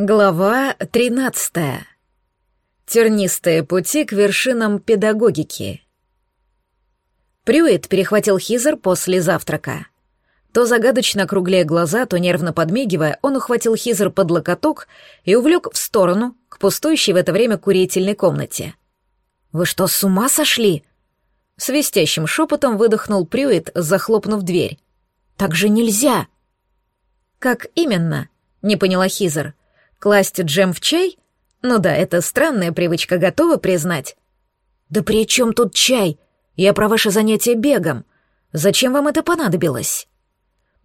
Глава 13. Тернистые пути к вершинам педагогики. Прюит перехватил Хизер после завтрака. То загадочно округляя глаза, то нервно подмигивая, он ухватил Хизер под локоток и увлек в сторону, к пустующей в это время курительной комнате. «Вы что, с ума сошли?» Свистящим шепотом выдохнул Прюит, захлопнув дверь. «Так же нельзя!» «Как именно?» — не поняла Хизер. Класть джем в чай? Ну да, это странная привычка, готова признать. Да при чем тут чай? Я про ваше занятие бегом. Зачем вам это понадобилось?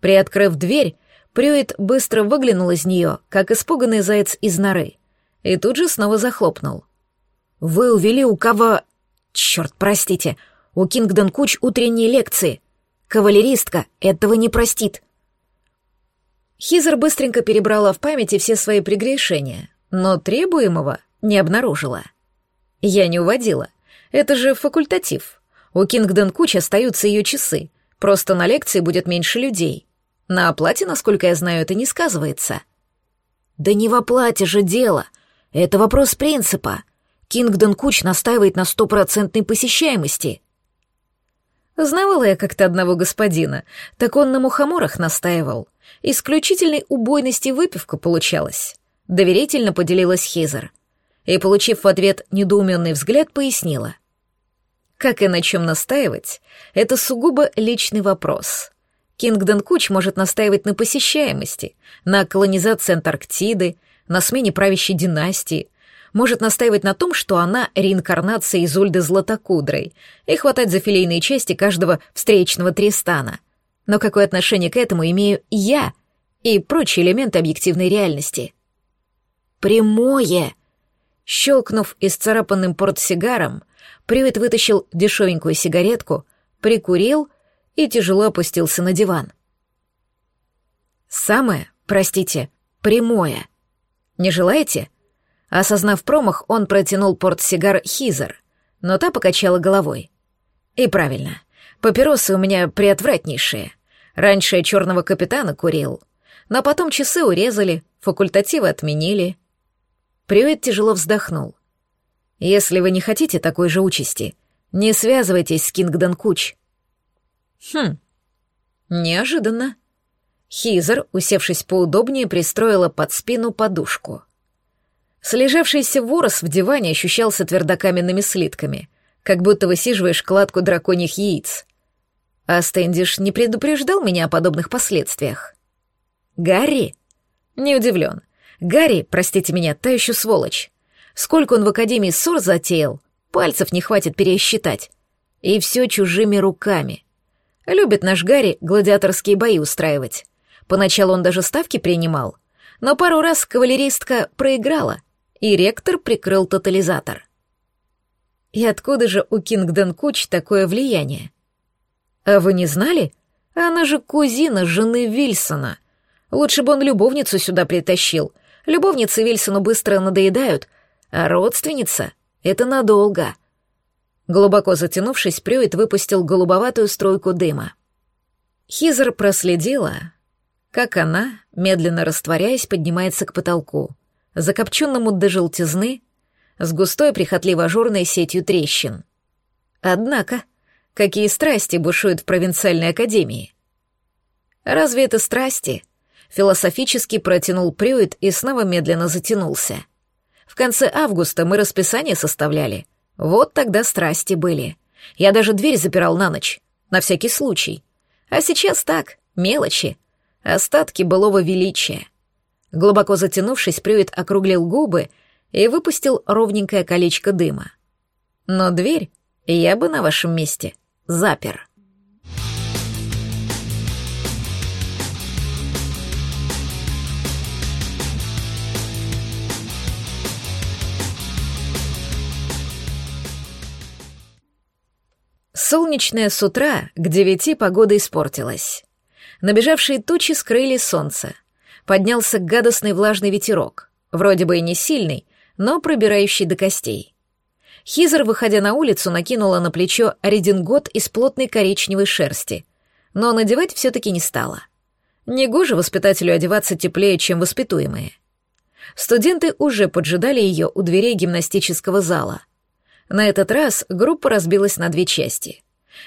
Приоткрыв дверь, Прюит быстро выглянул из нее, как испуганный заяц из норы, и тут же снова захлопнул. «Вы увели у кого...» «Черт, простите, у Кингдон Куч утренние лекции. Кавалеристка этого не простит. Хизер быстренько перебрала в памяти все свои прегрешения, но требуемого не обнаружила. Я не уводила. Это же факультатив. У Кингдон Куч остаются ее часы, просто на лекции будет меньше людей. На оплате, насколько я знаю, это не сказывается. Да не в оплате же дело. Это вопрос принципа. Кингдон Куч настаивает на стопроцентной посещаемости. Знавала я как-то одного господина, так он на мухоморах настаивал. Исключительной убойности выпивка получалась. Доверительно поделилась Хизер. И, получив в ответ недоуменный взгляд, пояснила. Как и на чем настаивать, это сугубо личный вопрос. Кингдон Куч может настаивать на посещаемости, на колонизации Антарктиды, на смене правящей династии, может настаивать на том, что она реинкарнация Изольды Златокудрой, и хватать за филейные части каждого встречного Тристана. Но какое отношение к этому имею я и прочие элементы объективной реальности? Прямое! Щелкнув исцарапанным портсигаром, Привет вытащил дешевенькую сигаретку, прикурил и тяжело опустился на диван. Самое, простите, прямое. Не желаете? Осознав промах, он протянул портсигар Хизер, но та покачала головой. И правильно. Папиросы у меня приотвратнейшие. Раньше я черного капитана курил, но потом часы урезали, факультативы отменили. Прюет тяжело вздохнул. Если вы не хотите такой же участи, не связывайтесь с Кингдон Куч. Хм, неожиданно. Хизер, усевшись поудобнее, пристроила под спину подушку — Слежавшийся ворос в диване ощущался твердокаменными слитками, как будто высиживаешь кладку драконьих яиц. А Стэндиш не предупреждал меня о подобных последствиях. Гарри? Не удивлен. Гарри, простите меня, та еще сволочь. Сколько он в Академии ссор затеял, пальцев не хватит пересчитать. И все чужими руками. Любит наш Гарри гладиаторские бои устраивать. Поначалу он даже ставки принимал, но пару раз кавалеристка проиграла — и ректор прикрыл тотализатор. И откуда же у Кингдон Куч такое влияние? А вы не знали? Она же кузина жены Вильсона. Лучше бы он любовницу сюда притащил. Любовницы Вильсону быстро надоедают, а родственница — это надолго. Глубоко затянувшись, Прюит выпустил голубоватую струйку дыма. Хизер проследила, как она, медленно растворяясь, поднимается к потолку закопченному до желтизны, с густой прихотливо-ажурной сетью трещин. Однако, какие страсти бушуют в провинциальной академии? Разве это страсти? Философически протянул Прюит и снова медленно затянулся. В конце августа мы расписание составляли. Вот тогда страсти были. Я даже дверь запирал на ночь, на всякий случай. А сейчас так, мелочи, остатки былого величия. Глубоко затянувшись, Прюит округлил губы и выпустил ровненькое колечко дыма. Но дверь я бы на вашем месте запер. Солнечное с утра к девяти погода испортилась. Набежавшие тучи скрыли солнце — поднялся гадостный влажный ветерок, вроде бы и не сильный, но пробирающий до костей. Хизер, выходя на улицу, накинула на плечо редингот из плотной коричневой шерсти, но надевать все-таки не стала. Негоже воспитателю одеваться теплее, чем воспитуемые. Студенты уже поджидали ее у дверей гимнастического зала. На этот раз группа разбилась на две части.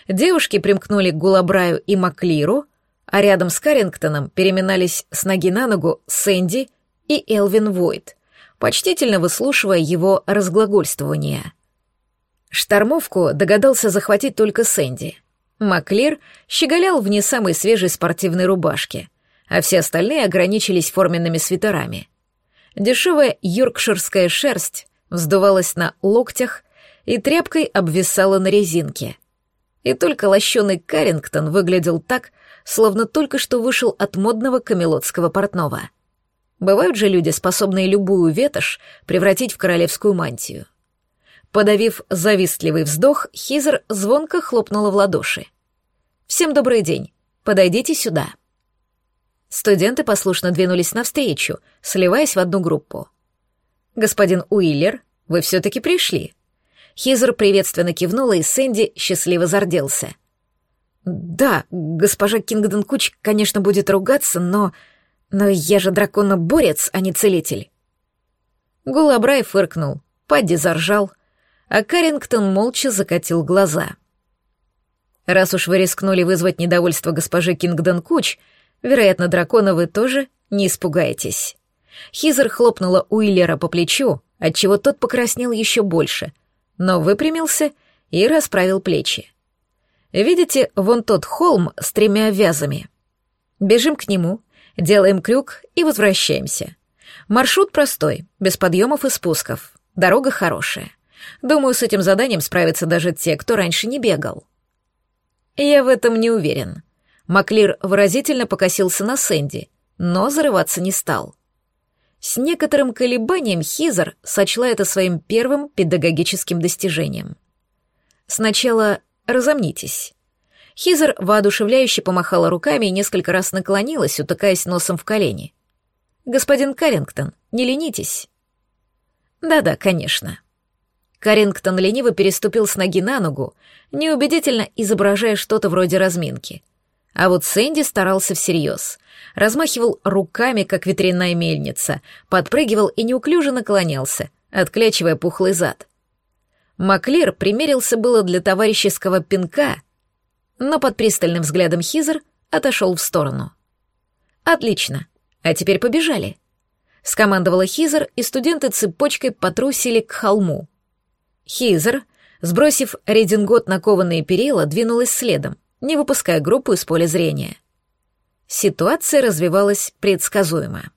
Девушки примкнули к Гулабраю и Маклиру, а рядом с Карингтоном переминались с ноги на ногу Сэнди и Элвин Войт, почтительно выслушивая его разглагольствования. Штормовку догадался захватить только Сэнди. Маклир щеголял в не самой свежей спортивной рубашке, а все остальные ограничились форменными свитерами. Дешевая йоркширская шерсть вздувалась на локтях и тряпкой обвисала на резинке. И только лощеный Карингтон выглядел так, словно только что вышел от модного камелотского портного. Бывают же люди, способные любую ветошь превратить в королевскую мантию. Подавив завистливый вздох, Хизер звонко хлопнула в ладоши. «Всем добрый день. Подойдите сюда». Студенты послушно двинулись навстречу, сливаясь в одну группу. «Господин Уиллер, вы все-таки пришли». Хизер приветственно кивнула, и Сэнди счастливо зарделся. «Да, госпожа Кингдон Куч, конечно, будет ругаться, но... Но я же драконоборец, а не целитель». Гулабрай фыркнул, Падди заржал, а Карингтон молча закатил глаза. «Раз уж вы рискнули вызвать недовольство госпожи Кингдон Куч, вероятно, дракона вы тоже не испугаетесь». Хизер хлопнула Уиллера по плечу, отчего тот покраснел еще больше, но выпрямился и расправил плечи. «Видите, вон тот холм с тремя вязами. Бежим к нему, делаем крюк и возвращаемся. Маршрут простой, без подъемов и спусков, дорога хорошая. Думаю, с этим заданием справятся даже те, кто раньше не бегал. Я в этом не уверен. Маклир выразительно покосился на Сэнди, но зарываться не стал. С некоторым колебанием Хизер сочла это своим первым педагогическим достижением. Сначала разомнитесь. Хизер воодушевляюще помахала руками и несколько раз наклонилась, утыкаясь носом в колени. «Господин Каррингтон, не ленитесь». «Да-да, конечно». Карингтон лениво переступил с ноги на ногу, неубедительно изображая что-то вроде разминки. А вот Сэнди старался всерьез. Размахивал руками, как ветряная мельница, подпрыгивал и неуклюже наклонялся, отклячивая пухлый зад. Маклир примерился было для товарищеского пинка, но под пристальным взглядом Хизер отошел в сторону. «Отлично. А теперь побежали», — скомандовала Хизер, и студенты цепочкой потрусили к холму. Хизер, сбросив редингот на кованые перила, двинулась следом, не выпуская группу из поля зрения. Ситуация развивалась предсказуемо.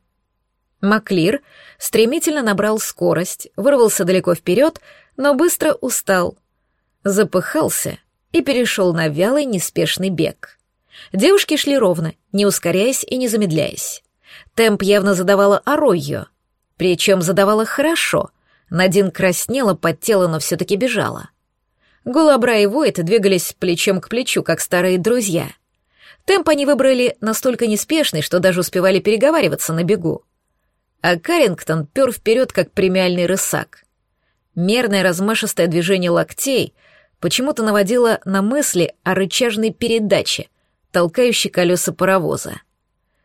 Маклир стремительно набрал скорость, вырвался далеко вперед, но быстро устал, запыхался и перешел на вялый неспешный бег. Девушки шли ровно, не ускоряясь и не замедляясь. Темп явно задавала Аройо, причем задавала хорошо — Надин краснела, подтела, но все-таки бежала. Голобра и Войт двигались плечом к плечу, как старые друзья. Темп они выбрали настолько неспешный, что даже успевали переговариваться на бегу. А Карингтон пер вперед, как премиальный рысак. Мерное размашистое движение локтей почему-то наводило на мысли о рычажной передаче, толкающей колеса паровоза.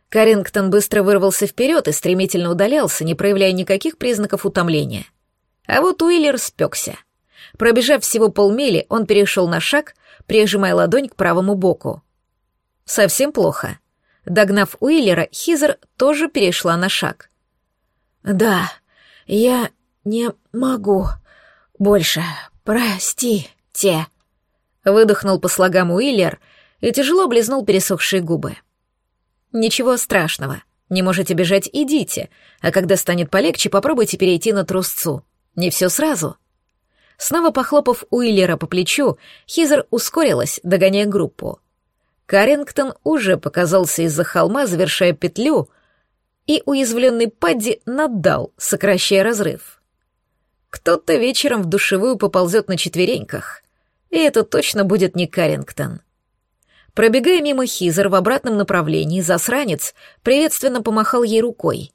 Карингтон быстро вырвался вперед и стремительно удалялся, не проявляя никаких признаков утомления. А вот Уиллер спекся. Пробежав всего полмили, он перешел на шаг, прижимая ладонь к правому боку. Совсем плохо. Догнав Уиллера, Хизер тоже перешла на шаг. «Да, я не могу больше, простите», — выдохнул по слогам Уиллер и тяжело облизнул пересохшие губы. «Ничего страшного. Не можете бежать — идите, а когда станет полегче, попробуйте перейти на трусцу. Не все сразу. Снова похлопав Уиллера по плечу, Хизер ускорилась, догоняя группу. Карингтон уже показался из-за холма, завершая петлю, и уязвленный Падди наддал, сокращая разрыв. Кто-то вечером в душевую поползет на четвереньках, и это точно будет не Карингтон. Пробегая мимо Хизер в обратном направлении, засранец приветственно помахал ей рукой.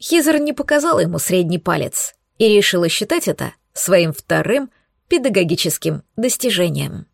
Хизер не показала ему средний палец — и решила считать это своим вторым педагогическим достижением.